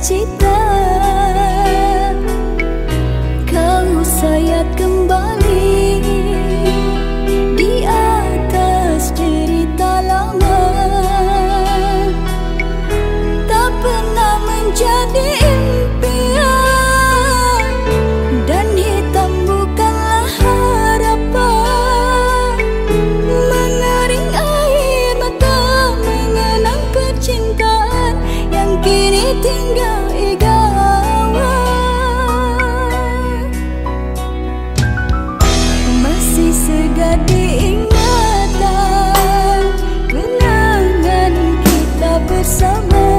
记得 bersama